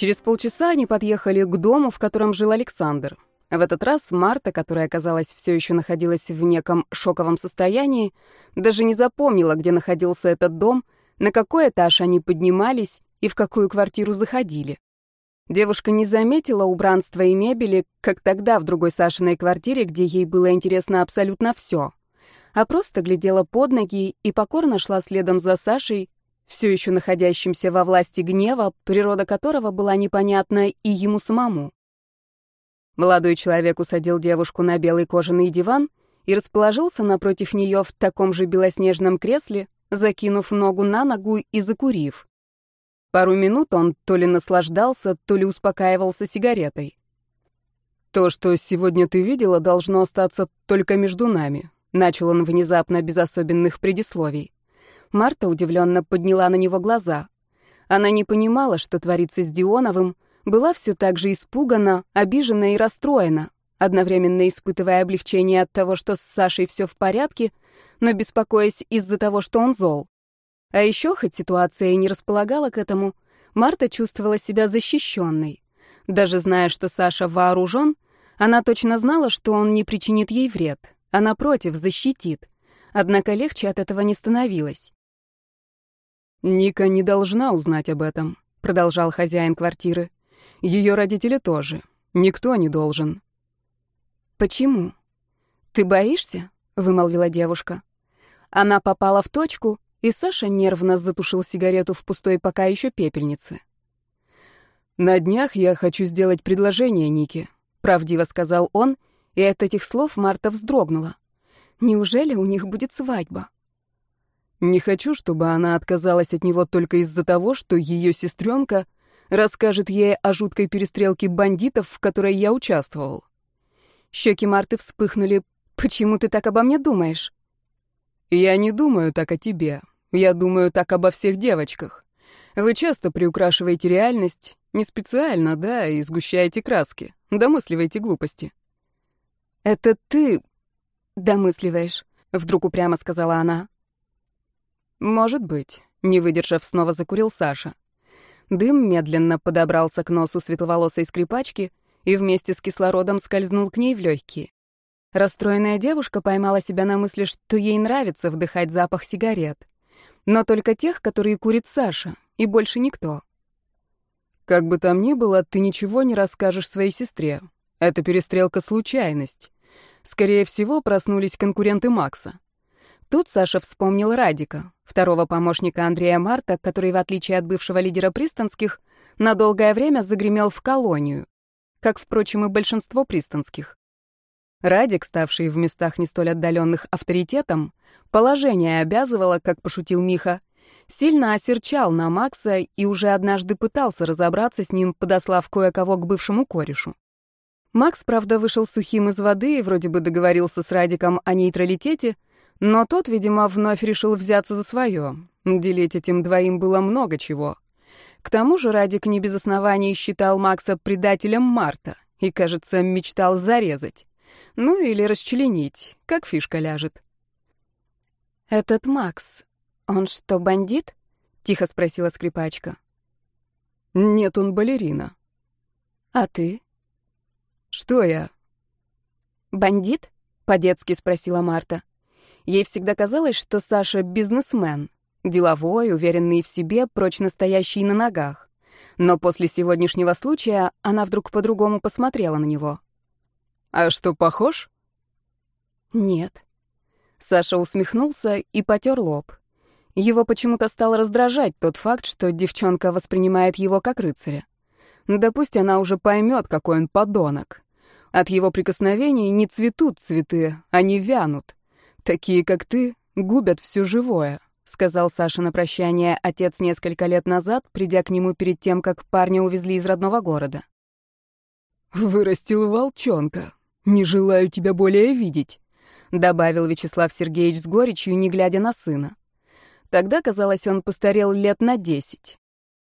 Через полчаса они подъехали к дому, в котором жил Александр. В этот раз Марта, которая, казалось, все еще находилась в неком шоковом состоянии, даже не запомнила, где находился этот дом, на какой этаж они поднимались и в какую квартиру заходили. Девушка не заметила убранства и мебели, как тогда в другой Сашиной квартире, где ей было интересно абсолютно все, а просто глядела под ноги и покорно шла следом за Сашей, все еще находящимся во власти гнева, природа которого была непонятна и ему самому. Молодой человек усадил девушку на белый кожаный диван и расположился напротив нее в таком же белоснежном кресле, закинув ногу на ногу и закурив. Пару минут он то ли наслаждался, то ли успокаивался сигаретой. «То, что сегодня ты видела, должно остаться только между нами», — начал он внезапно без особенных предисловий. Марта удивленно подняла на него глаза. Она не понимала, что творится с Дионовым, была все так же испугана, обижена и расстроена, одновременно испытывая облегчение от того, что с Сашей все в порядке, но беспокоясь из-за того, что он зол. А еще, хоть ситуация и не располагала к этому, Марта чувствовала себя защищенной. Даже зная, что Саша вооружен, она точно знала, что он не причинит ей вред, а напротив, защитит. Однако легче от этого не становилось. «Ника не должна узнать об этом», — продолжал хозяин квартиры. «Ее родители тоже. Никто не должен». «Почему? Ты боишься?» — вымолвила девушка. Она попала в точку, и Саша нервно затушил сигарету в пустой пока еще пепельнице. «На днях я хочу сделать предложение Нике», — правдиво сказал он, и от этих слов Марта вздрогнула. «Неужели у них будет свадьба?» «Не хочу, чтобы она отказалась от него только из-за того, что ее сестренка расскажет ей о жуткой перестрелке бандитов, в которой я участвовал». Щеки Марты вспыхнули. «Почему ты так обо мне думаешь?» «Я не думаю так о тебе. Я думаю так обо всех девочках. Вы часто приукрашиваете реальность, не специально, да, и сгущаете краски, домысливаете глупости. Это ты домысливаешь, вдруг упрямо сказала она. Может быть, не выдержав, снова закурил Саша. Дым медленно подобрался к носу светловолосой скрипачки и вместе с кислородом скользнул к ней в легкие. Расстроенная девушка поймала себя на мысли, что ей нравится вдыхать запах сигарет но только тех, которые курит Саша, и больше никто. Как бы там ни было, ты ничего не расскажешь своей сестре. Это перестрелка случайность. Скорее всего, проснулись конкуренты Макса. Тут Саша вспомнил Радика, второго помощника Андрея Марта, который, в отличие от бывшего лидера пристанских, на долгое время загремел в колонию, как, впрочем, и большинство пристанских. Радик, ставший в местах не столь отдаленных авторитетом, положение обязывало, как пошутил Миха, сильно осерчал на Макса и уже однажды пытался разобраться с ним, подослав кое-кого к бывшему корешу. Макс, правда, вышел сухим из воды и вроде бы договорился с Радиком о нейтралитете, но тот, видимо, вновь решил взяться за свое. Делить этим двоим было много чего. К тому же Радик не без оснований считал Макса предателем Марта и, кажется, мечтал зарезать. Ну или расчленить, как фишка ляжет. «Этот Макс, он что, бандит?» — тихо спросила скрипачка. «Нет, он балерина». «А ты?» «Что я?» «Бандит?» — по-детски спросила Марта. Ей всегда казалось, что Саша — бизнесмен, деловой, уверенный в себе, прочно стоящий на ногах. Но после сегодняшнего случая она вдруг по-другому посмотрела на него. «А что, похож?» «Нет». Саша усмехнулся и потер лоб. Его почему-то стало раздражать тот факт, что девчонка воспринимает его как рыцаря. Да пусть она уже поймет, какой он подонок. От его прикосновений не цветут цветы, они вянут. Такие, как ты, губят все живое, сказал Саша на прощание отец несколько лет назад, придя к нему перед тем, как парня увезли из родного города. «Вырастил волчонка», «Не желаю тебя более видеть», — добавил Вячеслав Сергеевич с горечью, не глядя на сына. Тогда, казалось, он постарел лет на десять.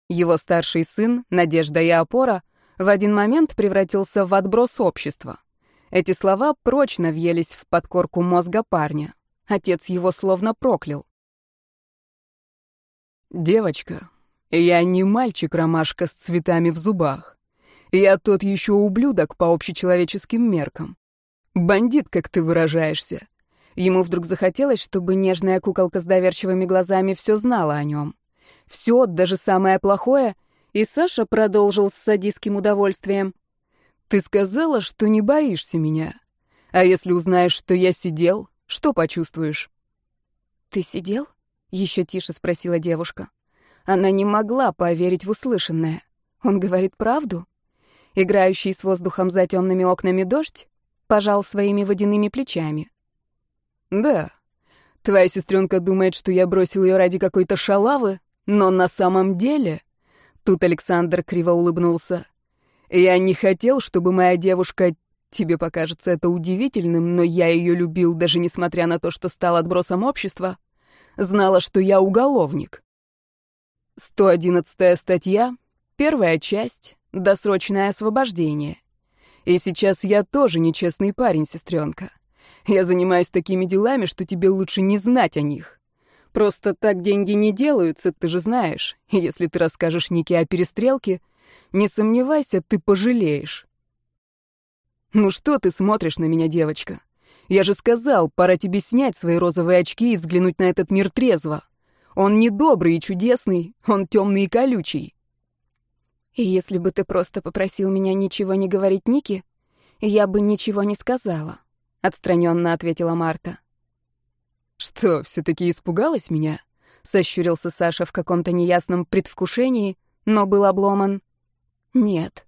Его старший сын, Надежда и опора, в один момент превратился в отброс общества. Эти слова прочно въелись в подкорку мозга парня. Отец его словно проклял. «Девочка, Я не мальчик-ромашка с цветами в зубах. Я тот еще ублюдок по общечеловеческим меркам. Бандит, как ты выражаешься. Ему вдруг захотелось, чтобы нежная куколка с доверчивыми глазами все знала о нем. Все, даже самое плохое, и Саша продолжил с садистским удовольствием. «Ты сказала, что не боишься меня. А если узнаешь, что я сидел, что почувствуешь?» «Ты сидел?» — еще тише спросила девушка. Она не могла поверить в услышанное. Он говорит правду? Играющий с воздухом за темными окнами дождь пожал своими водяными плечами. «Да. Твоя сестренка думает, что я бросил ее ради какой-то шалавы, но на самом деле...» Тут Александр криво улыбнулся. «Я не хотел, чтобы моя девушка... Тебе покажется это удивительным, но я ее любил, даже несмотря на то, что стал отбросом общества. Знала, что я уголовник. 111 статья, первая часть, досрочное освобождение. И сейчас я тоже нечестный парень, сестренка. Я занимаюсь такими делами, что тебе лучше не знать о них. Просто так деньги не делаются, ты же знаешь. Если ты расскажешь Нике о перестрелке, не сомневайся, ты пожалеешь. Ну что ты смотришь на меня, девочка? Я же сказал, пора тебе снять свои розовые очки и взглянуть на этот мир трезво. Он не добрый и чудесный, он темный и колючий. И если бы ты просто попросил меня ничего не говорить Нике, я бы ничего не сказала, отстраненно ответила Марта. Что, все-таки испугалась меня? Сощурился Саша в каком-то неясном предвкушении, но был обломан. Нет.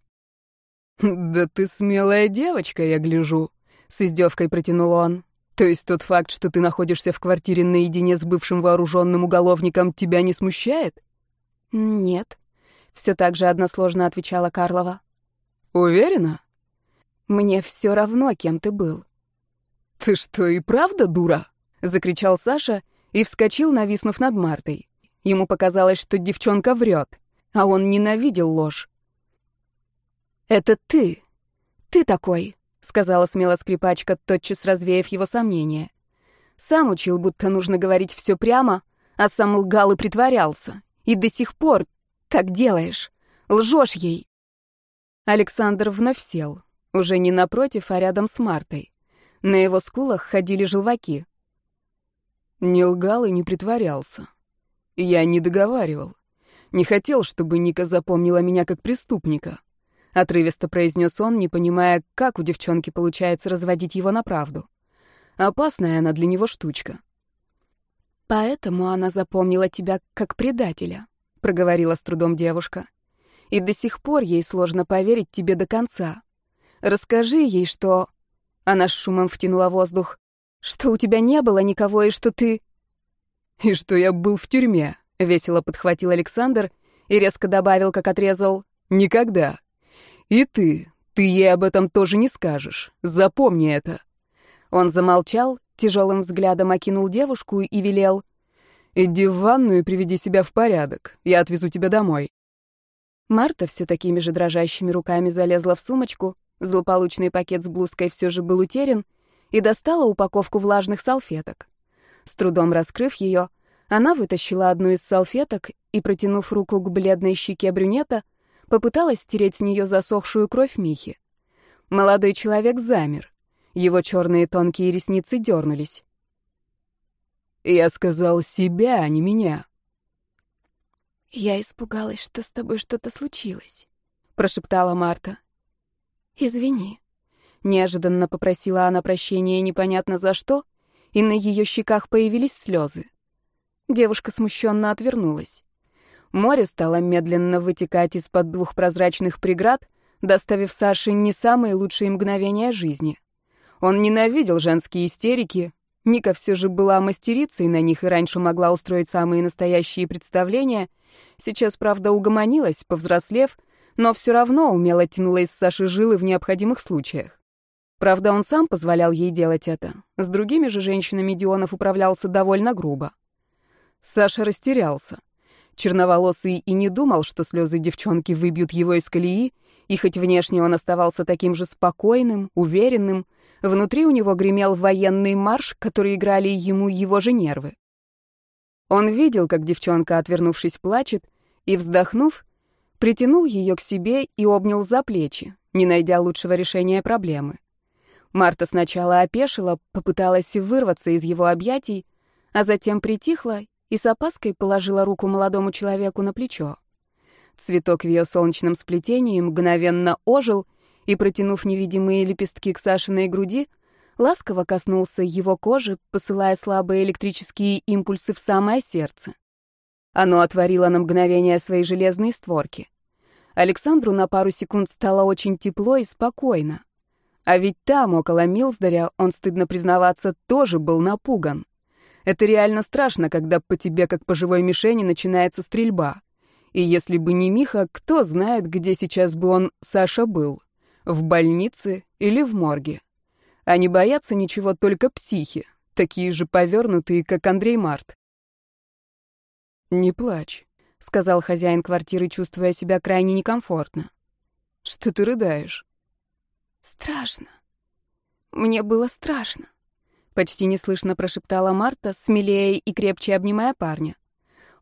Да ты смелая девочка, я гляжу, с издевкой протянул он. То есть тот факт, что ты находишься в квартире наедине с бывшим вооруженным уголовником, тебя не смущает? Нет. Все так же односложно отвечала Карлова. Уверена? Мне все равно, кем ты был. Ты что, и правда дура? закричал Саша и вскочил, нависнув над Мартой. Ему показалось, что девчонка врет, а он ненавидел ложь. «Это ты. Ты такой», — сказала смело скрипачка, тотчас развеяв его сомнения. «Сам учил, будто нужно говорить все прямо, а сам лгал и притворялся. И до сих пор так делаешь. Лжешь ей. Александр вновь сел. Уже не напротив, а рядом с Мартой. На его скулах ходили желваки. Не лгал и не притворялся. Я не договаривал. Не хотел, чтобы Ника запомнила меня как преступника. Отрывисто произнес он, не понимая, как у девчонки получается разводить его на правду. Опасная она для него штучка. Поэтому она запомнила тебя как предателя проговорила с трудом девушка. И до сих пор ей сложно поверить тебе до конца. Расскажи ей, что... Она с шумом втянула воздух. Что у тебя не было никого и что ты... И что я был в тюрьме, весело подхватил Александр и резко добавил, как отрезал. Никогда. И ты, ты ей об этом тоже не скажешь. Запомни это. Он замолчал, тяжелым взглядом окинул девушку и велел. «Иди в ванную и приведи себя в порядок. Я отвезу тебя домой». Марта все такими же дрожащими руками залезла в сумочку, злополучный пакет с блузкой все же был утерян, и достала упаковку влажных салфеток. С трудом раскрыв ее, она вытащила одну из салфеток и, протянув руку к бледной щеке брюнета, попыталась стереть с нее засохшую кровь Михи. Молодой человек замер. Его черные тонкие ресницы дернулись. Я сказал себя, а не меня. Я испугалась, что с тобой что-то случилось, прошептала Марта. Извини. Неожиданно попросила она прощения непонятно за что, и на ее щеках появились слезы. Девушка смущенно отвернулась. Море стало медленно вытекать из-под двух прозрачных преград, доставив Саше не самые лучшие мгновения жизни. Он ненавидел женские истерики, Ника все же была мастерицей на них и раньше могла устроить самые настоящие представления. Сейчас, правда, угомонилась, повзрослев, но все равно умело тянула из Саши жилы в необходимых случаях. Правда, он сам позволял ей делать это. С другими же женщинами Дионов управлялся довольно грубо. Саша растерялся. Черноволосый и не думал, что слезы девчонки выбьют его из колеи, и хоть внешне он оставался таким же спокойным, уверенным, Внутри у него гремел военный марш, который играли ему его же нервы. Он видел, как девчонка, отвернувшись, плачет, И, вздохнув, притянул ее к себе и обнял за плечи, не найдя лучшего решения проблемы. Марта сначала опешила, попыталась вырваться из его объятий, а затем притихла и с опаской положила руку молодому человеку на плечо. Цветок в ее солнечном сплетении мгновенно ожил и, протянув невидимые лепестки к Сашиной груди, ласково коснулся его кожи, посылая слабые электрические импульсы в самое сердце. Оно отворило на мгновение свои железные створки. Александру на пару секунд стало очень тепло и спокойно. А ведь там, около Милсдаря, он, стыдно признаваться, тоже был напуган. Это реально страшно, когда по тебе, как по живой мишени, начинается стрельба. И если бы не Миха, кто знает, где сейчас бы он, Саша, был? В больнице или в морге? А не боятся ничего только психи, такие же повернутые, как Андрей Март. «Не плачь», — сказал хозяин квартиры, чувствуя себя крайне некомфортно. «Что ты рыдаешь?» «Страшно. Мне было страшно», — почти неслышно прошептала Марта, смелее и крепче обнимая парня.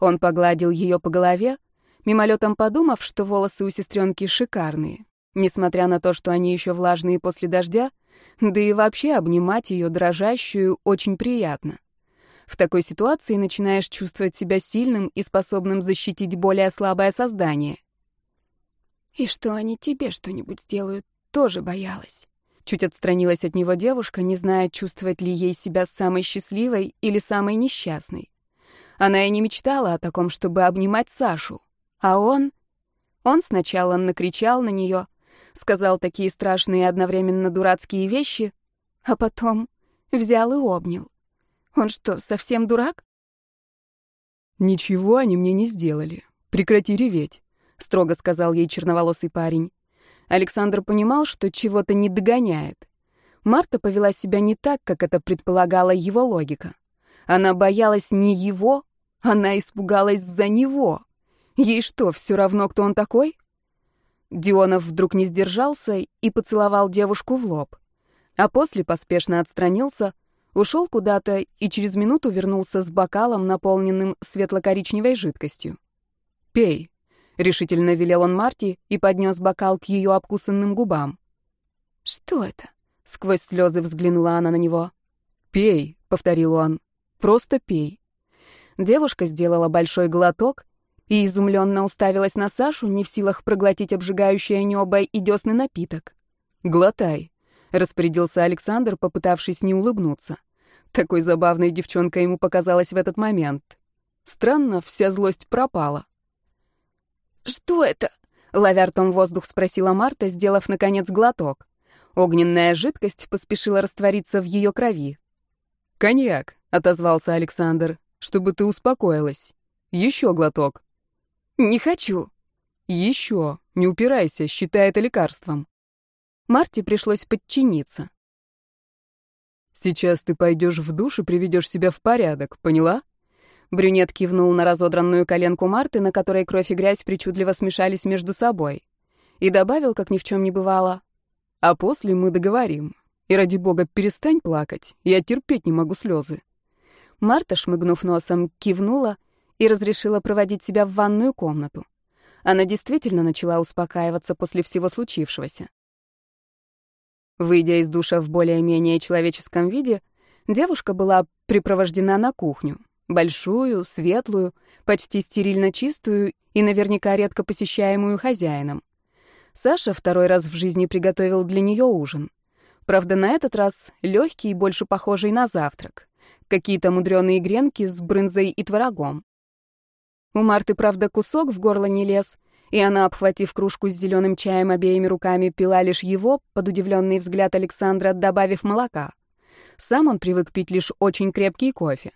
Он погладил ее по голове, мимолетом подумав, что волосы у сестренки шикарные, несмотря на то, что они еще влажные после дождя, да и вообще обнимать ее дрожащую очень приятно. В такой ситуации начинаешь чувствовать себя сильным и способным защитить более слабое создание. «И что они тебе что-нибудь сделают?» тоже боялась. Чуть отстранилась от него девушка, не зная, чувствовать ли ей себя самой счастливой или самой несчастной. Она и не мечтала о таком, чтобы обнимать Сашу. А он... Он сначала накричал на нее, сказал такие страшные одновременно дурацкие вещи, а потом взял и обнял. Он что, совсем дурак? «Ничего они мне не сделали. Прекрати реветь», — строго сказал ей черноволосый парень. Александр понимал, что чего-то не догоняет. Марта повела себя не так, как это предполагала его логика. Она боялась не его, она испугалась за него. Ей что, все равно, кто он такой? Дионов вдруг не сдержался и поцеловал девушку в лоб. А после поспешно отстранился, ушел куда-то и через минуту вернулся с бокалом, наполненным светло-коричневой жидкостью. «Пей», — решительно велел он Марти и поднес бокал к ее обкусанным губам. «Что это?» — сквозь слезы взглянула она на него. «Пей», — повторил он, — «просто пей». Девушка сделала большой глоток и изумленно уставилась на Сашу, не в силах проглотить обжигающее небо и десный напиток. «Глотай», — распорядился Александр, попытавшись не улыбнуться. Такой забавной девчонкой ему показалась в этот момент. Странно, вся злость пропала. «Что это?» — ловя ртом воздух, спросила Марта, сделав, наконец, глоток. Огненная жидкость поспешила раствориться в ее крови. «Коньяк», — отозвался Александр, — «чтобы ты успокоилась. Еще глоток». «Не хочу». «Еще. Не упирайся, считай это лекарством». Марте пришлось подчиниться. «Сейчас ты пойдешь в душ и приведешь себя в порядок, поняла?» Брюнет кивнул на разодранную коленку Марты, на которой кровь и грязь причудливо смешались между собой. И добавил, как ни в чем не бывало. «А после мы договорим. И ради бога, перестань плакать. Я терпеть не могу слезы». Марта, шмыгнув носом, кивнула и разрешила проводить себя в ванную комнату. Она действительно начала успокаиваться после всего случившегося. Выйдя из душа в более-менее человеческом виде, девушка была припровождена на кухню, Большую, светлую, почти стерильно чистую и наверняка редко посещаемую хозяином. Саша второй раз в жизни приготовил для нее ужин. Правда, на этот раз легкий и больше похожий на завтрак. Какие-то мудреные гренки с брынзой и творогом. У Марты, правда, кусок в горло не лез, и она, обхватив кружку с зеленым чаем обеими руками, пила лишь его, под удивленный взгляд Александра, добавив молока. Сам он привык пить лишь очень крепкий кофе.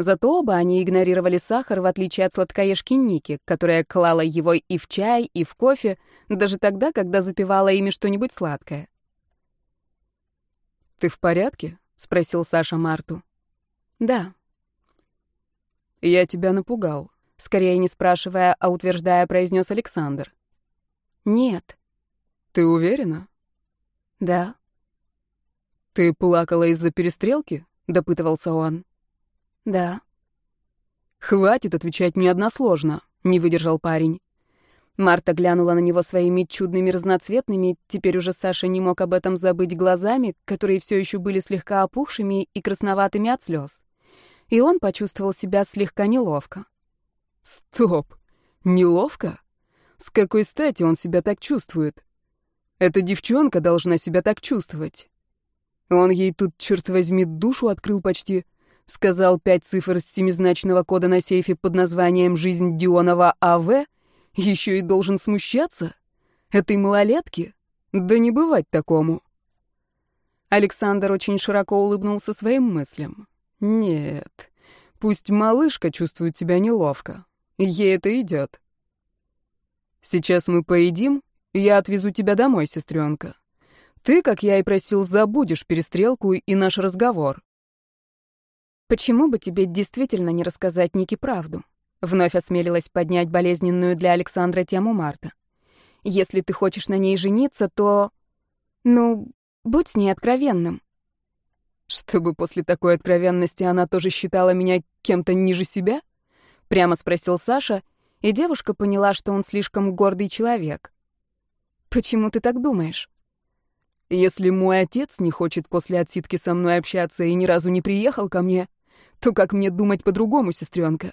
Зато оба они игнорировали сахар, в отличие от сладкоежки Ники, которая клала его и в чай, и в кофе, даже тогда, когда запивала ими что-нибудь сладкое. «Ты в порядке?» — спросил Саша Марту. «Да». «Я тебя напугал», — скорее не спрашивая, а утверждая, произнес Александр. «Нет». «Ты уверена?» «Да». «Ты плакала из-за перестрелки?» — допытывался он. Да. Хватит отвечать мне односложно. — не выдержал парень. Марта глянула на него своими чудными разноцветными, теперь уже Саша не мог об этом забыть глазами, которые все еще были слегка опухшими и красноватыми от слез. И он почувствовал себя слегка неловко. Стоп! Неловко? С какой стати он себя так чувствует? Эта девчонка должна себя так чувствовать. Он ей тут, черт возьми, душу открыл почти. Сказал пять цифр с семизначного кода на сейфе под названием «Жизнь Дионова А.В.» Еще и должен смущаться? Этой малолетки? Да не бывать такому. Александр очень широко улыбнулся своим мыслям. Нет, пусть малышка чувствует себя неловко. Ей это идет. Сейчас мы поедим, я отвезу тебя домой, сестренка. Ты, как я и просил, забудешь перестрелку и наш разговор. Почему бы тебе действительно не рассказать Нике правду? Вновь осмелилась поднять болезненную для Александра тему Марта. «Если ты хочешь на ней жениться, то... Ну, будь с ней откровенным». «Чтобы после такой откровенности она тоже считала меня кем-то ниже себя?» Прямо спросил Саша, и девушка поняла, что он слишком гордый человек. «Почему ты так думаешь?» «Если мой отец не хочет после отсидки со мной общаться и ни разу не приехал ко мне, то как мне думать по-другому, сестренка?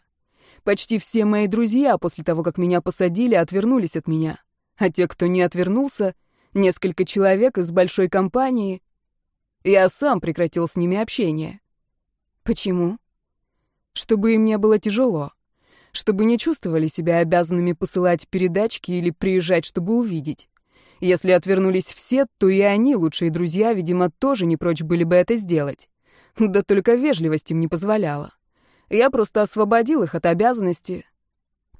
Почти все мои друзья после того, как меня посадили, отвернулись от меня. А те, кто не отвернулся, несколько человек из большой компании, я сам прекратил с ними общение. Почему? Чтобы им не было тяжело. Чтобы не чувствовали себя обязанными посылать передачки или приезжать, чтобы увидеть. Если отвернулись все, то и они, лучшие друзья, видимо, тоже не прочь были бы это сделать. Да только вежливость им не позволяла. Я просто освободил их от обязанности.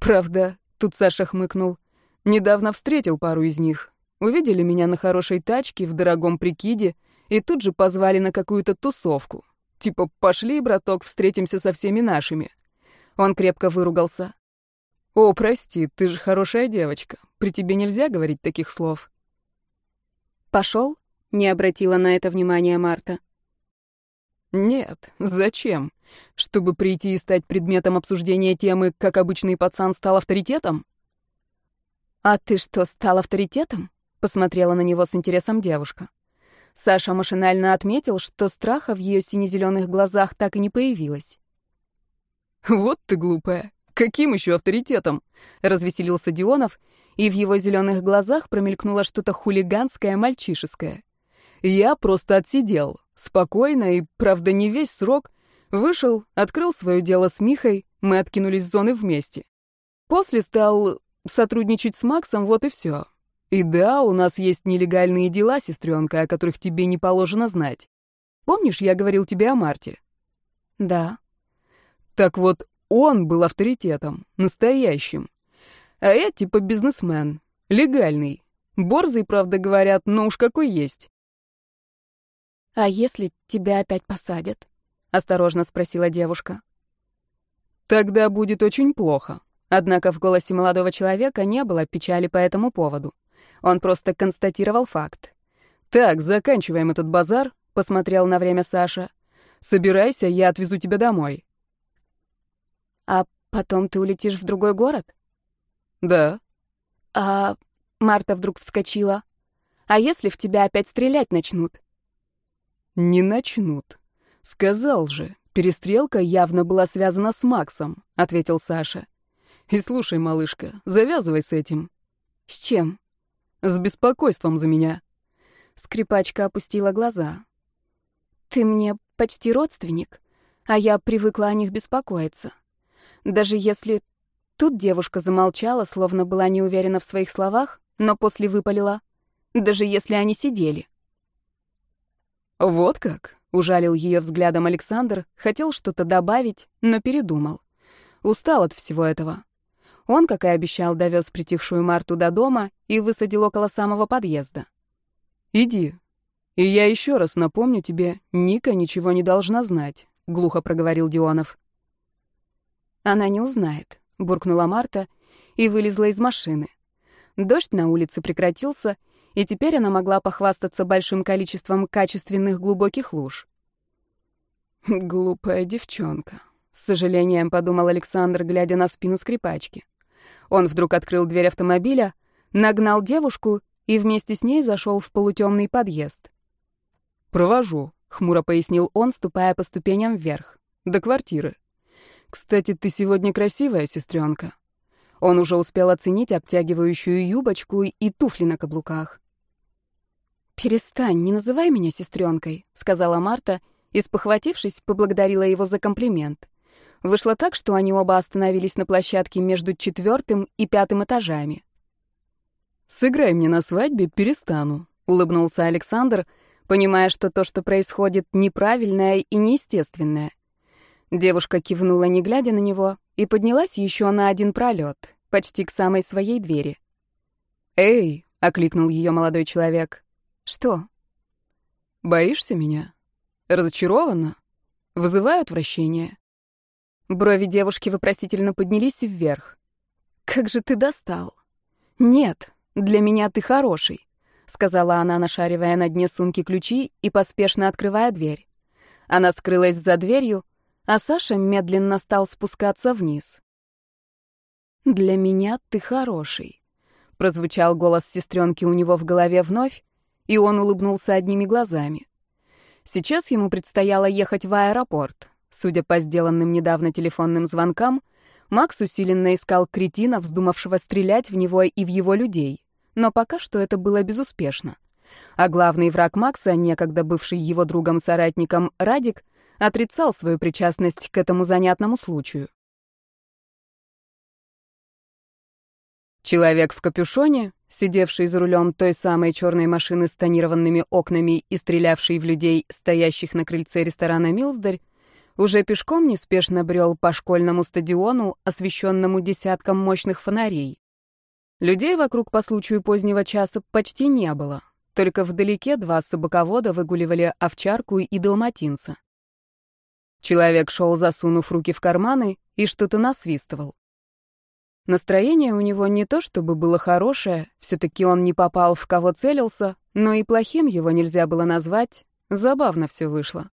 Правда, тут Саша хмыкнул. Недавно встретил пару из них. Увидели меня на хорошей тачке, в дорогом прикиде, и тут же позвали на какую-то тусовку. Типа, пошли, браток, встретимся со всеми нашими. Он крепко выругался. «О, прости, ты же хорошая девочка. При тебе нельзя говорить таких слов». «Пошел?» — не обратила на это внимания Марта. «Нет, зачем? Чтобы прийти и стать предметом обсуждения темы, как обычный пацан стал авторитетом? А ты что, стал авторитетом? Посмотрела на него с интересом девушка. Саша машинально отметил, что страха в ее сине-зеленых глазах так и не появилось. «Вот ты глупая! Каким еще авторитетом?» — развеселился Дионов, и в его зеленых глазах промелькнуло что-то хулиганское, мальчишеское. «Я просто отсидел, спокойно и, правда, не весь срок, Вышел, открыл свое дело с Михой, мы откинулись с зоны вместе. После стал сотрудничать с Максом, вот и все. И да, у нас есть нелегальные дела, сестренка, о которых тебе не положено знать. Помнишь, я говорил тебе о Марте? Да. Так вот, он был авторитетом, настоящим. А я типа бизнесмен, легальный. Борзый, правда, говорят, но уж какой есть. А если тебя опять посадят? осторожно спросила девушка. Тогда будет очень плохо. Однако в голосе молодого человека не было печали по этому поводу. Он просто констатировал факт. Так, заканчиваем этот базар, посмотрел на время Саша. Собирайся, я отвезу тебя домой. А потом ты улетишь в другой город? Да. А Марта вдруг вскочила. А если в тебя опять стрелять начнут? Не начнут. «Сказал же, перестрелка явно была связана с Максом», — ответил Саша. «И слушай, малышка, завязывай с этим». «С чем?» «С беспокойством за меня». Скрипачка опустила глаза. «Ты мне почти родственник, а я привыкла о них беспокоиться. Даже если...» Тут девушка замолчала, словно была не уверена в своих словах, но после выпалила. «Даже если они сидели». «Вот как?» Ужалил ее взглядом Александр, хотел что-то добавить, но передумал. Устал от всего этого. Он, как и обещал, довез притихшую Марту до дома и высадил около самого подъезда. «Иди. И я еще раз напомню тебе, Ника ничего не должна знать», — глухо проговорил Дионов. «Она не узнает», — буркнула Марта и вылезла из машины. Дождь на улице прекратился, и теперь она могла похвастаться большим количеством качественных глубоких луж. «Глупая девчонка», — с сожалением подумал Александр, глядя на спину скрипачки. Он вдруг открыл дверь автомобиля, нагнал девушку и вместе с ней зашел в полутемный подъезд. «Провожу», — хмуро пояснил он, ступая по ступеням вверх. «До квартиры. Кстати, ты сегодня красивая, сестренка». Он уже успел оценить обтягивающую юбочку и туфли на каблуках. «Перестань, не называй меня сестренкой», — сказала Марта и, спохватившись, поблагодарила его за комплимент. Вышло так, что они оба остановились на площадке между четвертым и пятым этажами. «Сыграй мне на свадьбе, перестану», — улыбнулся Александр, понимая, что то, что происходит, неправильное и неестественное. Девушка кивнула, не глядя на него, и поднялась еще на один пролет, почти к самой своей двери. «Эй!» — окликнул ее молодой человек. «Что?» «Боишься меня? Разочарована? Вызываю отвращение?» Брови девушки вопросительно поднялись вверх. «Как же ты достал?» «Нет, для меня ты хороший», — сказала она, нашаривая на дне сумки ключи и поспешно открывая дверь. Она скрылась за дверью, а Саша медленно стал спускаться вниз. «Для меня ты хороший», — прозвучал голос сестренки у него в голове вновь, и он улыбнулся одними глазами. Сейчас ему предстояло ехать в аэропорт. Судя по сделанным недавно телефонным звонкам, Макс усиленно искал кретина, вздумавшего стрелять в него и в его людей. Но пока что это было безуспешно. А главный враг Макса, некогда бывший его другом-соратником Радик, отрицал свою причастность к этому занятному случаю. Человек в капюшоне, сидевший за рулем той самой черной машины с тонированными окнами и стрелявший в людей, стоящих на крыльце ресторана «Милздарь», уже пешком неспешно брел по школьному стадиону, освещенному десятком мощных фонарей. Людей вокруг по случаю позднего часа почти не было. Только вдалеке два собаковода выгуливали овчарку и далматинца. Человек шел, засунув руки в карманы, и что-то насвистывал. Настроение у него не то чтобы было хорошее, все-таки он не попал в кого целился, но и плохим его нельзя было назвать, забавно все вышло.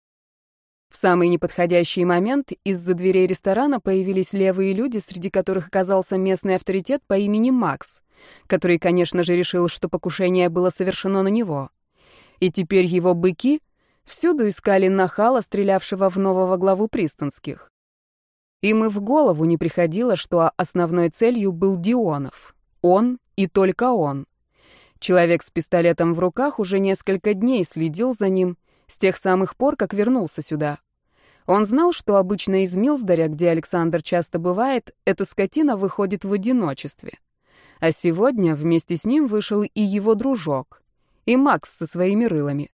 В самый неподходящий момент из-за дверей ресторана появились левые люди, среди которых оказался местный авторитет по имени Макс, который, конечно же, решил, что покушение было совершено на него. И теперь его быки всюду искали нахала, стрелявшего в нового главу пристанских. Им и в голову не приходило, что основной целью был Дионов. Он и только он. Человек с пистолетом в руках уже несколько дней следил за ним, с тех самых пор, как вернулся сюда. Он знал, что обычно из Милсдаря, где Александр часто бывает, эта скотина выходит в одиночестве. А сегодня вместе с ним вышел и его дружок, и Макс со своими рылами.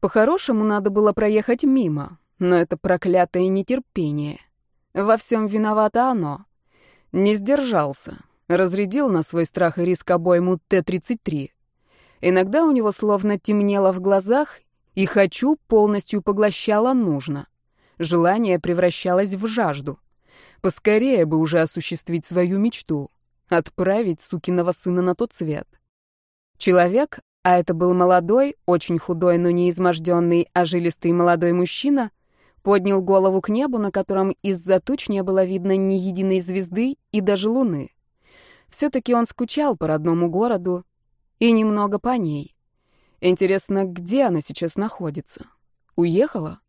По-хорошему, надо было проехать мимо, но это проклятое нетерпение — во всем виновато оно. Не сдержался. Разрядил на свой страх и риск обойму Т-33. Иногда у него словно темнело в глазах, и «хочу» полностью поглощало «нужно». Желание превращалось в жажду. Поскорее бы уже осуществить свою мечту. Отправить сукиного сына на тот свет. Человек, а это был молодой, очень худой, но не изможденный, а жилистый молодой мужчина — Поднял голову к небу, на котором из-за туч не было видно ни единой звезды и даже луны. Все-таки он скучал по родному городу и немного по ней. Интересно, где она сейчас находится? Уехала?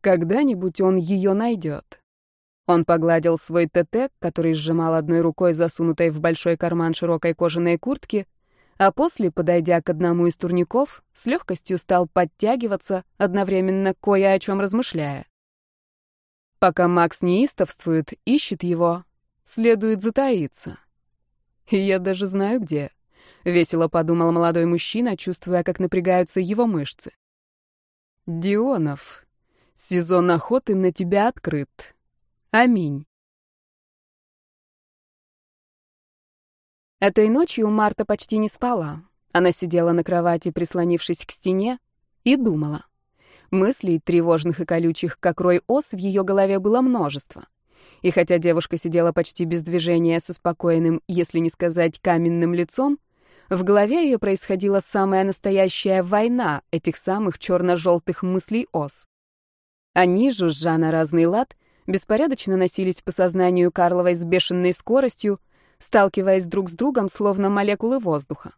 Когда-нибудь он ее найдет. Он погладил свой ТТ, который сжимал одной рукой, засунутой в большой карман широкой кожаной куртки, а после, подойдя к одному из турников, с легкостью стал подтягиваться, одновременно кое о чем размышляя. Пока Макс неистовствует, ищет его, следует затаиться. Я даже знаю где. Весело подумал молодой мужчина, чувствуя, как напрягаются его мышцы. Дионов, сезон охоты на тебя открыт. Аминь. Этой ночью Марта почти не спала. Она сидела на кровати, прислонившись к стене, и думала. Мыслей, тревожных и колючих, как рой ос, в ее голове было множество. И хотя девушка сидела почти без движения, со спокойным, если не сказать каменным лицом, в голове ее происходила самая настоящая война этих самых черно-желтых мыслей ос. Они, жужжа на разный лад, беспорядочно носились по сознанию Карловой с бешеной скоростью, сталкиваясь друг с другом, словно молекулы воздуха.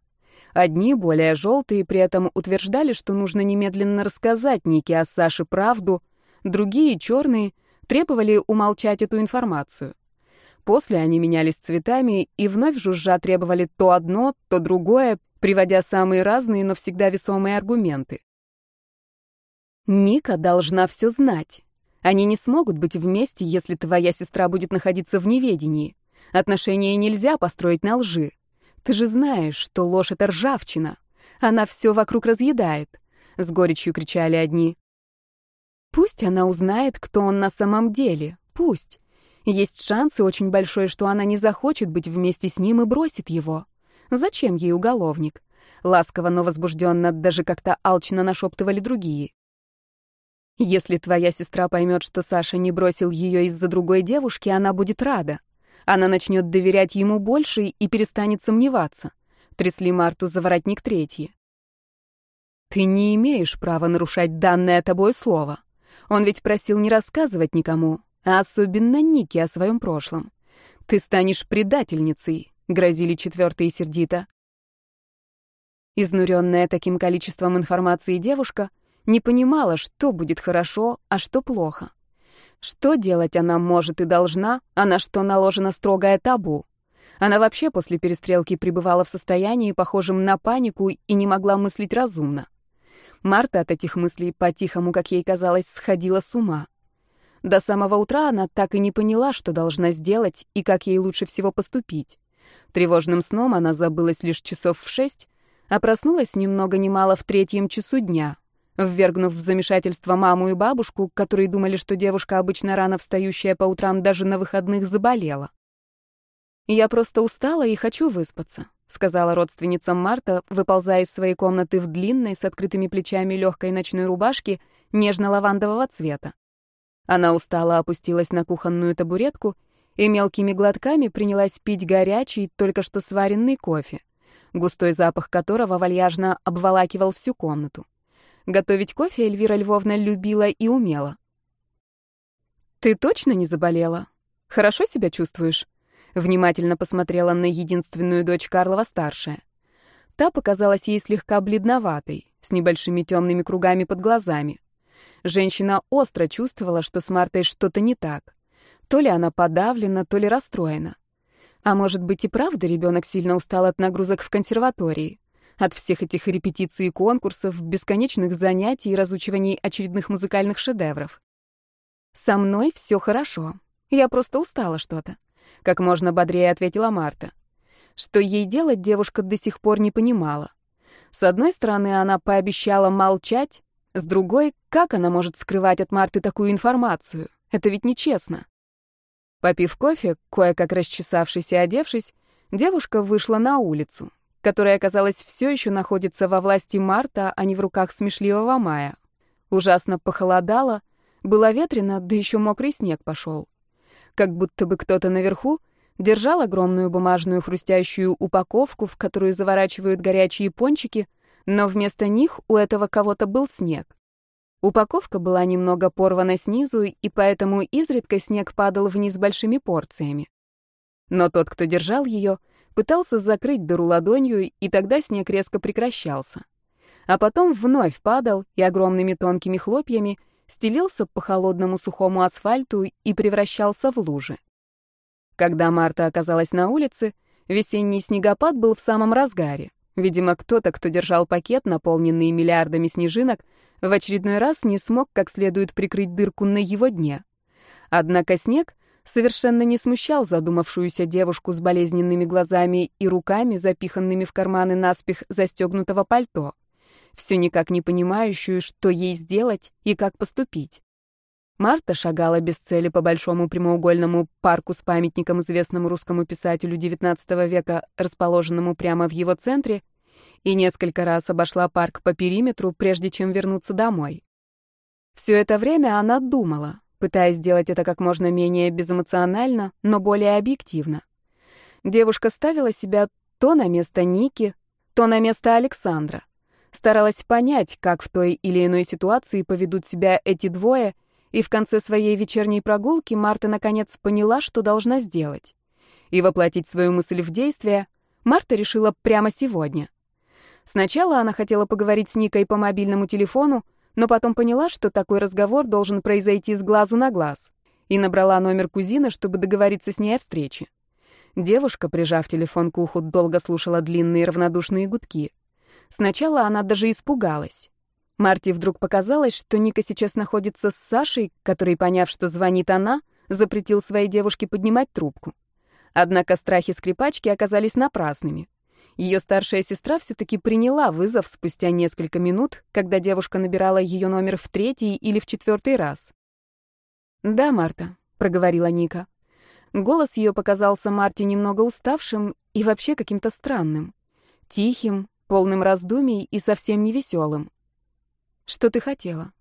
Одни, более желтые, при этом утверждали, что нужно немедленно рассказать Нике о Саше правду, другие, черные, требовали умолчать эту информацию. После они менялись цветами и вновь жужжа требовали то одно, то другое, приводя самые разные, но всегда весомые аргументы. Ника должна все знать. Они не смогут быть вместе, если твоя сестра будет находиться в неведении. Отношения нельзя построить на лжи. Ты же знаешь, что ложь — это ржавчина. Она все вокруг разъедает. С горечью кричали одни. Пусть она узнает, кто он на самом деле. Пусть. Есть шанс и очень большой, что она не захочет быть вместе с ним и бросит его. Зачем ей уголовник? Ласково, но возбужденно, даже как-то алчно нашептывали другие. Если твоя сестра поймет, что Саша не бросил ее из-за другой девушки, она будет рада. Она начнет доверять ему больше и перестанет сомневаться. Трясли Марту за воротник третьи. Ты не имеешь права нарушать данное тобой слово. Он ведь просил не рассказывать никому, а особенно Нике о своем прошлом. Ты станешь предательницей, грозили четвертые сердито. Изнуренная таким количеством информации девушка не понимала, что будет хорошо, а что плохо. Что делать она может и должна, а на что наложено строгое табу. Она вообще после перестрелки пребывала в состоянии, похожем на панику, и не могла мыслить разумно. Марта от этих мыслей по-тихому, как ей казалось, сходила с ума. До самого утра она так и не поняла, что должна сделать и как ей лучше всего поступить. Тревожным сном она забылась лишь часов в шесть, а проснулась ни много ни мало в третьем часу дня, ввергнув в замешательство маму и бабушку, которые думали, что девушка, обычно рано встающая по утрам, даже на выходных заболела. «Я просто устала и хочу выспаться», сказала родственницам Марта, выползая из своей комнаты в длинной, с открытыми плечами легкой ночной рубашке нежно-лавандового цвета. Она устало опустилась на кухонную табуретку и мелкими глотками принялась пить горячий, только что сваренный кофе, густой запах которого вальяжно обволакивал всю комнату. Готовить кофе Эльвира Львовна любила и умела. «Ты точно не заболела? Хорошо себя чувствуешь?» Внимательно посмотрела на единственную дочь Карлова-старшая. Та показалась ей слегка бледноватой, с небольшими темными кругами под глазами. Женщина остро чувствовала, что с Мартой что-то не так. То ли она подавлена, то ли расстроена. А может быть и правда ребенок сильно устал от нагрузок в консерватории, от всех этих репетиций и конкурсов, бесконечных занятий и разучиваний очередных музыкальных шедевров. «Со мной все хорошо. Я просто устала что-то как можно бодрее ответила Марта. Что ей делать, девушка до сих пор не понимала. С одной стороны, она пообещала молчать, с другой, как она может скрывать от Марты такую информацию? Это ведь нечестно. Попив кофе, кое-как расчесавшись и одевшись, девушка вышла на улицу, которая, казалось, все еще находится во власти Марта, а не в руках смешливого Мая. Ужасно похолодало, было ветрено, да еще мокрый снег пошел как будто бы кто-то наверху держал огромную бумажную хрустящую упаковку, в которую заворачивают горячие пончики, но вместо них у этого кого-то был снег. Упаковка была немного порвана снизу, и поэтому изредка снег падал вниз большими порциями. Но тот, кто держал ее, пытался закрыть дыру ладонью, и тогда снег резко прекращался. А потом вновь падал и огромными тонкими хлопьями стелился по холодному сухому асфальту и превращался в лужи. Когда Марта оказалась на улице, весенний снегопад был в самом разгаре. Видимо, кто-то, кто держал пакет, наполненный миллиардами снежинок, в очередной раз не смог как следует прикрыть дырку на его дне. Однако снег совершенно не смущал задумавшуюся девушку с болезненными глазами и руками, запиханными в карманы наспех застегнутого пальто все никак не понимающую, что ей сделать и как поступить. Марта шагала без цели по большому прямоугольному парку с памятником известному русскому писателю XIX века, расположенному прямо в его центре, и несколько раз обошла парк по периметру, прежде чем вернуться домой. Все это время она думала, пытаясь сделать это как можно менее безэмоционально, но более объективно. Девушка ставила себя то на место Ники, то на место Александра старалась понять, как в той или иной ситуации поведут себя эти двое, и в конце своей вечерней прогулки Марта наконец поняла, что должна сделать. и воплотить свою мысль в действие, Марта решила прямо сегодня. Сначала она хотела поговорить с Никой по мобильному телефону, но потом поняла, что такой разговор должен произойти с глазу на глаз, и набрала номер кузины, чтобы договориться с ней о встрече. Девушка, прижав телефон к уху, долго слушала длинные равнодушные гудки. Сначала она даже испугалась. Марти вдруг показалось, что Ника сейчас находится с Сашей, который, поняв, что звонит она, запретил своей девушке поднимать трубку. Однако страхи скрипачки оказались напрасными. Ее старшая сестра все-таки приняла вызов спустя несколько минут, когда девушка набирала ее номер в третий или в четвертый раз. «Да, Марта», — проговорила Ника. Голос ее показался Марте немного уставшим и вообще каким-то странным. Тихим, полным раздумий и совсем невеселым. Что ты хотела?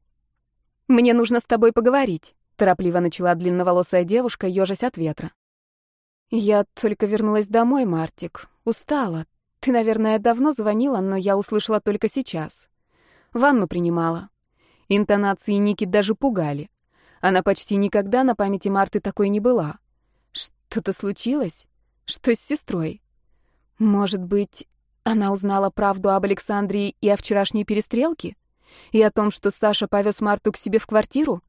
Мне нужно с тобой поговорить, торопливо начала длинноволосая девушка, ежась от ветра. Я только вернулась домой, Мартик. Устала. Ты, наверное, давно звонила, но я услышала только сейчас. Ванну принимала. Интонации Ники даже пугали. Она почти никогда на памяти Марты такой не была. Что-то случилось? Что с сестрой? Может быть, она узнала правду об Александрии и о вчерашней перестрелке? И о том, что Саша повез Марту к себе в квартиру?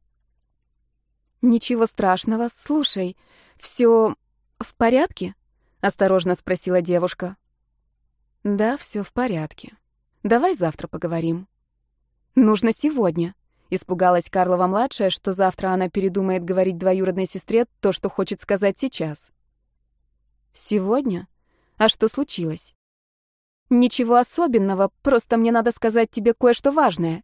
Ничего страшного. Слушай, все в порядке? Осторожно спросила девушка. Да, все в порядке. Давай завтра поговорим. Нужно сегодня. Испугалась Карлова-младшая, что завтра она передумает говорить двоюродной сестре то, что хочет сказать сейчас. Сегодня? А что случилось? Ничего особенного, просто мне надо сказать тебе кое-что важное.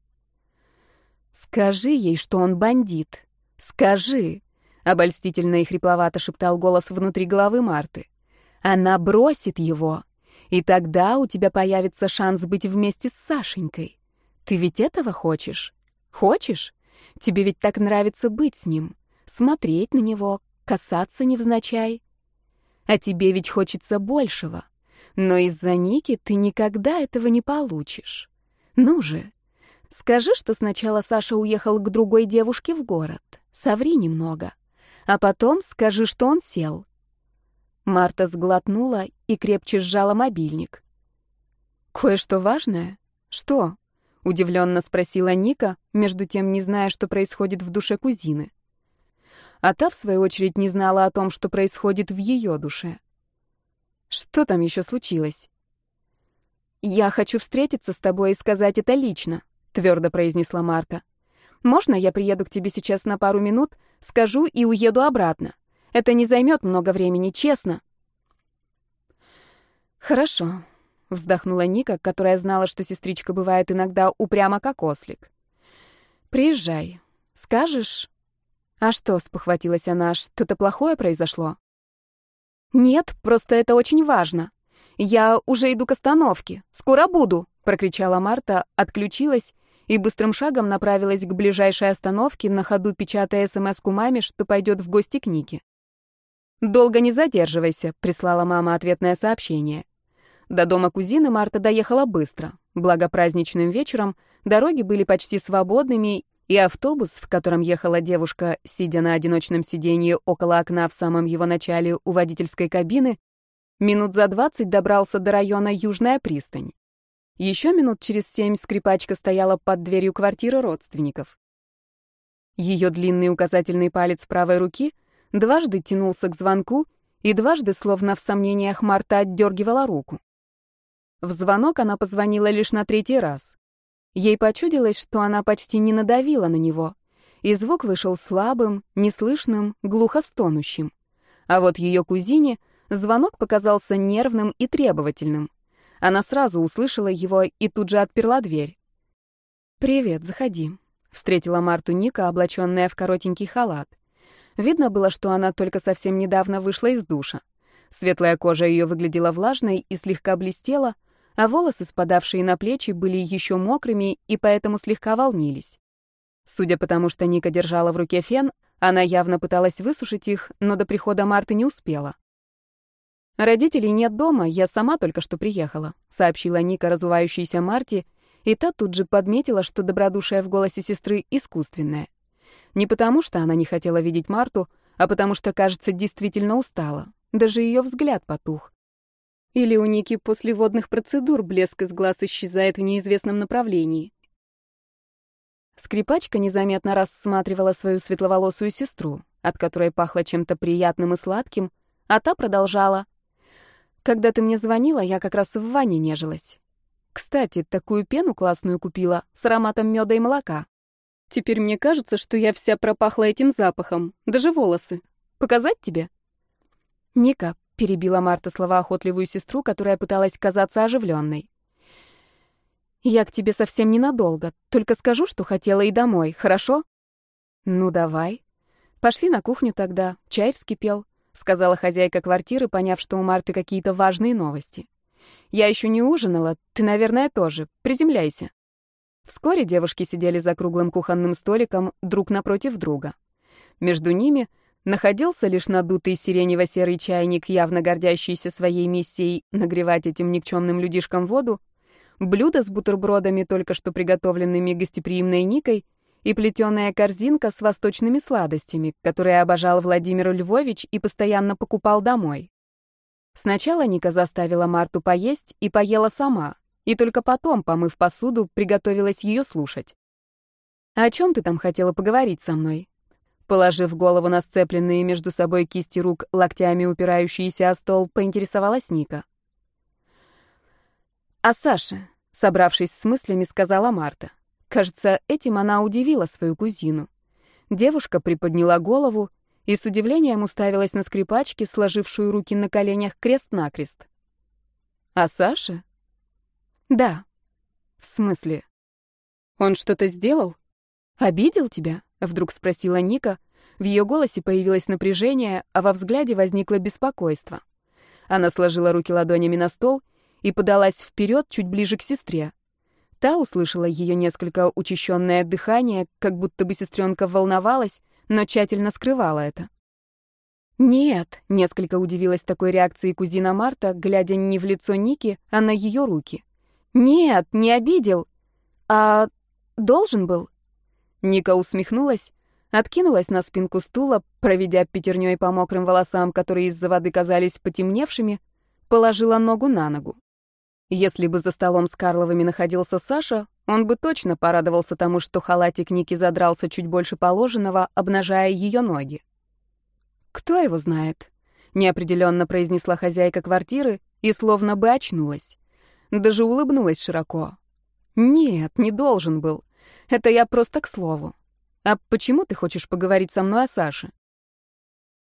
Скажи ей, что он бандит. Скажи, обольстительно и хрипловато шептал голос внутри головы Марты. Она бросит его, и тогда у тебя появится шанс быть вместе с Сашенькой. Ты ведь этого хочешь? Хочешь? Тебе ведь так нравится быть с ним, смотреть на него, касаться невзначай. А тебе ведь хочется большего. Но из-за Ники ты никогда этого не получишь. Ну же, скажи, что сначала Саша уехал к другой девушке в город. Соври немного. А потом скажи, что он сел. Марта сглотнула и крепче сжала мобильник. «Кое-что важное? Что?» — удивленно спросила Ника, между тем не зная, что происходит в душе кузины. А та, в свою очередь, не знала о том, что происходит в ее душе. Что там еще случилось? Я хочу встретиться с тобой и сказать это лично, твердо произнесла Марта. Можно я приеду к тебе сейчас на пару минут, скажу и уеду обратно? Это не займет много времени, честно. Хорошо, вздохнула Ника, которая знала, что сестричка бывает иногда упряма как ослик. Приезжай. Скажешь? А что, спохватилась она, что-то плохое произошло? «Нет, просто это очень важно. Я уже иду к остановке. Скоро буду!» — прокричала Марта, отключилась и быстрым шагом направилась к ближайшей остановке, на ходу печатая СМС-ку маме, что пойдет в гости к Нике. «Долго не задерживайся», — прислала мама ответное сообщение. До дома кузины Марта доехала быстро. Благо праздничным вечером дороги были почти свободными, и автобус, в котором ехала девушка, сидя на одиночном сиденье около окна в самом его начале у водительской кабины, минут за двадцать добрался до района Южная пристань. Еще минут через семь скрипачка стояла под дверью квартиры родственников. Ее длинный указательный палец правой руки дважды тянулся к звонку и дважды, словно в сомнениях, Марта отдергивала руку. В звонок она позвонила лишь на третий раз. Ей почудилось, что она почти не надавила на него, и звук вышел слабым, неслышным, глухо стонущим. А вот ее кузине звонок показался нервным и требовательным. Она сразу услышала его и тут же отперла дверь. «Привет, заходи», — встретила Марту Ника, облаченная в коротенький халат. Видно было, что она только совсем недавно вышла из душа. Светлая кожа ее выглядела влажной и слегка блестела, а волосы, спадавшие на плечи, были еще мокрыми и поэтому слегка волнились. Судя по тому, что Ника держала в руке фен, она явно пыталась высушить их, но до прихода Марты не успела. «Родителей нет дома, я сама только что приехала», — сообщила Ника разувающейся Марте, и та тут же подметила, что добродушие в голосе сестры искусственное. Не потому, что она не хотела видеть Марту, а потому что, кажется, действительно устала. даже ее взгляд потух. Или у Ники после водных процедур блеск из глаз исчезает в неизвестном направлении. Скрипачка незаметно рассматривала свою светловолосую сестру, от которой пахло чем-то приятным и сладким, а та продолжала. «Когда ты мне звонила, я как раз в ванне нежилась. Кстати, такую пену классную купила, с ароматом меда и молока. Теперь мне кажется, что я вся пропахла этим запахом, даже волосы. Показать тебе?» «Ника», — перебила Марта слова охотливую сестру, которая пыталась казаться оживленной. Я к тебе совсем ненадолго. Только скажу, что хотела и домой, хорошо? Ну, давай. Пошли на кухню тогда. Чай вскипел, сказала хозяйка квартиры, поняв, что у Марты какие-то важные новости. Я еще не ужинала, ты, наверное, тоже. Приземляйся. Вскоре девушки сидели за круглым кухонным столиком друг напротив друга. Между ними находился лишь надутый сиренево-серый чайник, явно гордящийся своей миссией нагревать этим никчемным людишкам воду, блюдо с бутербродами, только что приготовленными гостеприимной Никой, и плетеная корзинка с восточными сладостями, которые обожал Владимир Львович и постоянно покупал домой. Сначала Ника заставила Марту поесть и поела сама, и только потом, помыв посуду, приготовилась ее слушать. «О чем ты там хотела поговорить со мной?» Положив голову на сцепленные между собой кисти рук, локтями упирающиеся о стол, поинтересовалась Ника. «А Саша?» — собравшись с мыслями, сказала Марта. Кажется, этим она удивила свою кузину. Девушка приподняла голову и с удивлением уставилась на скрипачке, сложившую руки на коленях крест-накрест. «А Саша?» «Да». «В смысле? Он что-то сделал? Обидел тебя?» — вдруг спросила Ника. В ее голосе появилось напряжение, а во взгляде возникло беспокойство. Она сложила руки ладонями на стол — и подалась вперед чуть ближе к сестре. Та услышала ее несколько учащенное дыхание, как будто бы сестренка волновалась, но тщательно скрывала это. «Нет», — несколько удивилась такой реакции кузина Марта, глядя не в лицо Ники, а на ее руки. «Нет, не обидел. А должен был?» Ника усмехнулась, откинулась на спинку стула, проведя пятерней по мокрым волосам, которые из-за воды казались потемневшими, положила ногу на ногу. Если бы за столом с Карловыми находился Саша, он бы точно порадовался тому, что халатик Ники задрался чуть больше положенного, обнажая ее ноги. «Кто его знает?» — неопределенно произнесла хозяйка квартиры и словно бы очнулась. Даже улыбнулась широко. «Нет, не должен был. Это я просто к слову. А почему ты хочешь поговорить со мной о Саше?»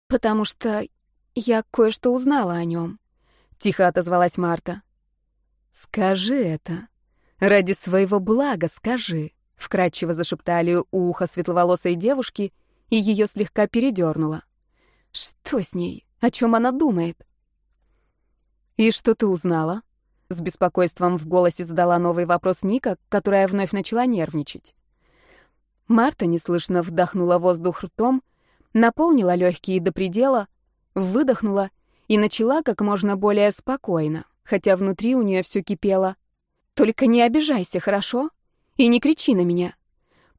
«Потому что я кое-что узнала о нем», — тихо отозвалась Марта. «Скажи это. Ради своего блага скажи», — вкратчиво зашептали у уха светловолосой девушки, и ее слегка передернуло. «Что с ней? О чем она думает?» «И что ты узнала?» С беспокойством в голосе задала новый вопрос Ника, которая вновь начала нервничать. Марта неслышно вдохнула воздух ртом, наполнила легкие до предела, выдохнула и начала как можно более спокойно, хотя внутри у нее все кипело. «Только не обижайся, хорошо? И не кричи на меня.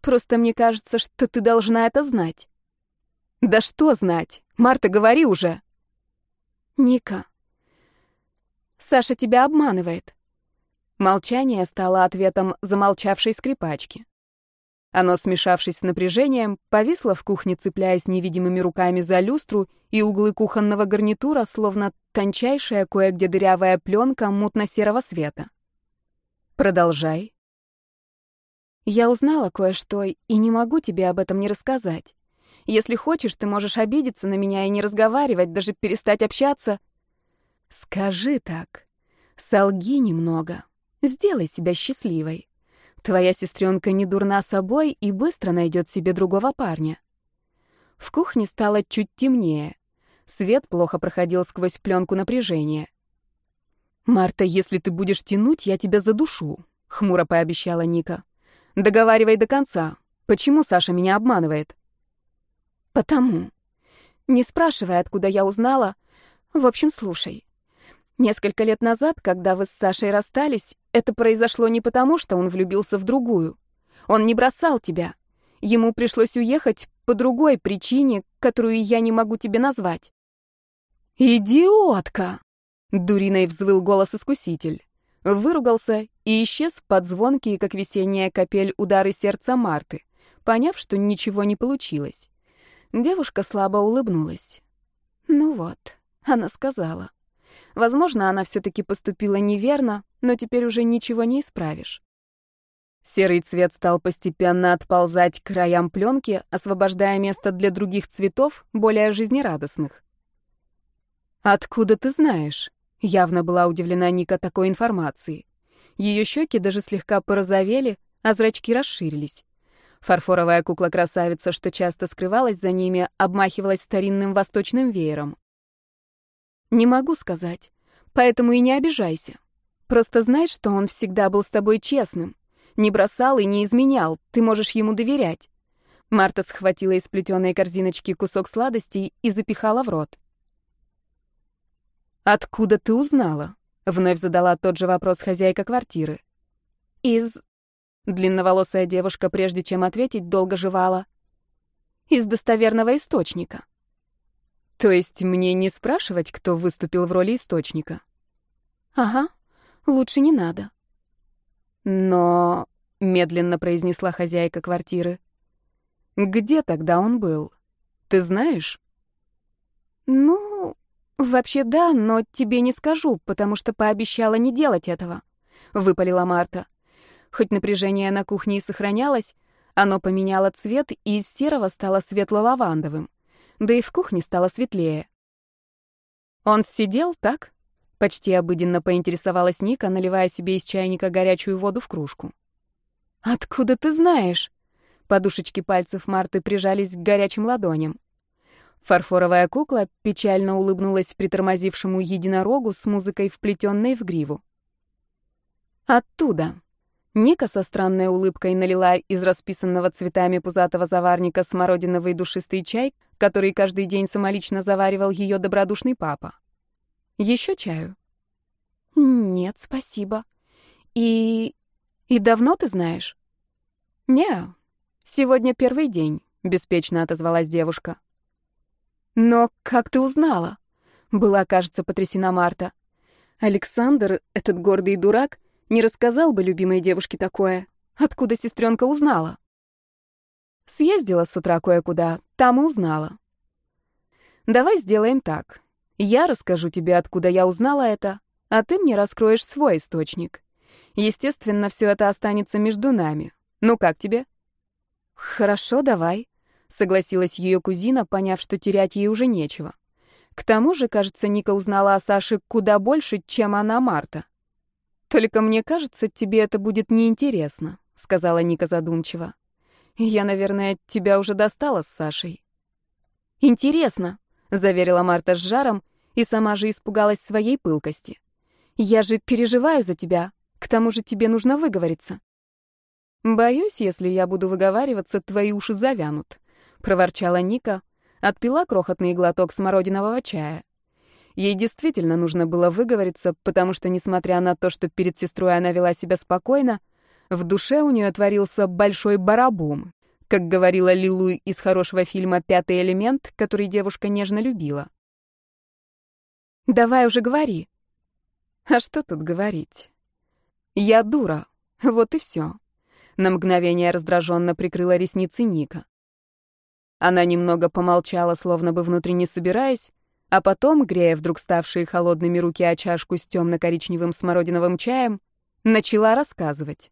Просто мне кажется, что ты должна это знать». «Да что знать? Марта, говори уже!» «Ника, Саша тебя обманывает». Молчание стало ответом замолчавшей скрипачки. Оно, смешавшись с напряжением, повисло в кухне, цепляясь невидимыми руками за люстру и углы кухонного гарнитура, словно тончайшая кое-где дырявая пленка мутно-серого света. «Продолжай». «Я узнала кое-что и не могу тебе об этом не рассказать. Если хочешь, ты можешь обидеться на меня и не разговаривать, даже перестать общаться». «Скажи так. Солги немного. Сделай себя счастливой. Твоя сестренка не дурна собой и быстро найдет себе другого парня. В кухне стало чуть темнее. Свет плохо проходил сквозь пленку напряжения. «Марта, если ты будешь тянуть, я тебя задушу», — хмуро пообещала Ника. «Договаривай до конца. Почему Саша меня обманывает?» «Потому. Не спрашивай, откуда я узнала. В общем, слушай. Несколько лет назад, когда вы с Сашей расстались, это произошло не потому, что он влюбился в другую. Он не бросал тебя. Ему пришлось уехать по другой причине, которую я не могу тебе назвать. «Идиотка!» — дуриной взвыл голос искуситель. Выругался и исчез под звонкие, как весенняя капель, удары сердца Марты, поняв, что ничего не получилось. Девушка слабо улыбнулась. «Ну вот», — она сказала. Возможно, она все-таки поступила неверно, но теперь уже ничего не исправишь. Серый цвет стал постепенно отползать к краям пленки, освобождая место для других цветов, более жизнерадостных. «Откуда ты знаешь?» — явно была удивлена Ника такой информацией. Ее щеки даже слегка порозовели, а зрачки расширились. Фарфоровая кукла-красавица, что часто скрывалась за ними, обмахивалась старинным восточным веером. «Не могу сказать, поэтому и не обижайся. Просто знай, что он всегда был с тобой честным, не бросал и не изменял, ты можешь ему доверять». Марта схватила из плетеной корзиночки кусок сладостей и запихала в рот. «Откуда ты узнала?» — вновь задала тот же вопрос хозяйка квартиры. «Из...» — длинноволосая девушка, прежде чем ответить, долго жевала. «Из достоверного источника». «То есть мне не спрашивать, кто выступил в роли источника?» «Ага, лучше не надо». «Но...» — медленно произнесла хозяйка квартиры. «Где тогда он был? Ты знаешь?» «Ну, «Вообще да, но тебе не скажу, потому что пообещала не делать этого», — выпалила Марта. Хоть напряжение на кухне и сохранялось, оно поменяло цвет и из серого стало светло-лавандовым. Да и в кухне стало светлее. «Он сидел, так?» — почти обыденно поинтересовалась Ника, наливая себе из чайника горячую воду в кружку. «Откуда ты знаешь?» Подушечки пальцев Марты прижались к горячим ладоням. Фарфоровая кукла печально улыбнулась притормозившему единорогу с музыкой, вплетенной в гриву. «Оттуда». Ника со странной улыбкой налила из расписанного цветами пузатого заварника смородиновый душистый чай, который каждый день самолично заваривал ее добродушный папа. Еще чаю?» «Нет, спасибо. И... и давно ты знаешь?» «Не, сегодня первый день», — беспечно отозвалась девушка. «Но как ты узнала?» Была, кажется, потрясена Марта. Александр, этот гордый дурак, не рассказал бы любимой девушке такое. Откуда сестренка узнала? Съездила с утра кое-куда, там и узнала. Давай сделаем так. Я расскажу тебе, откуда я узнала это, а ты мне раскроешь свой источник. Естественно, все это останется между нами. Ну как тебе? Хорошо, давай согласилась ее кузина, поняв, что терять ей уже нечего. К тому же, кажется, Ника узнала о Саше куда больше, чем она Марта. «Только мне кажется, тебе это будет неинтересно», — сказала Ника задумчиво. «Я, наверное, тебя уже достала с Сашей». «Интересно», — заверила Марта с жаром и сама же испугалась своей пылкости. «Я же переживаю за тебя, к тому же тебе нужно выговориться». «Боюсь, если я буду выговариваться, твои уши завянут», — проворчала Ника, отпила крохотный глоток смородинового чая. Ей действительно нужно было выговориться, потому что, несмотря на то, что перед сестрой она вела себя спокойно, в душе у нее творился большой барабум, как говорила Лилу из хорошего фильма «Пятый элемент», который девушка нежно любила. «Давай уже говори». «А что тут говорить?» «Я дура, вот и все». На мгновение раздраженно прикрыла ресницы Ника. Она немного помолчала, словно бы внутренне собираясь, а потом, грея вдруг ставшие холодными руки о чашку с темно-коричневым смородиновым чаем, начала рассказывать.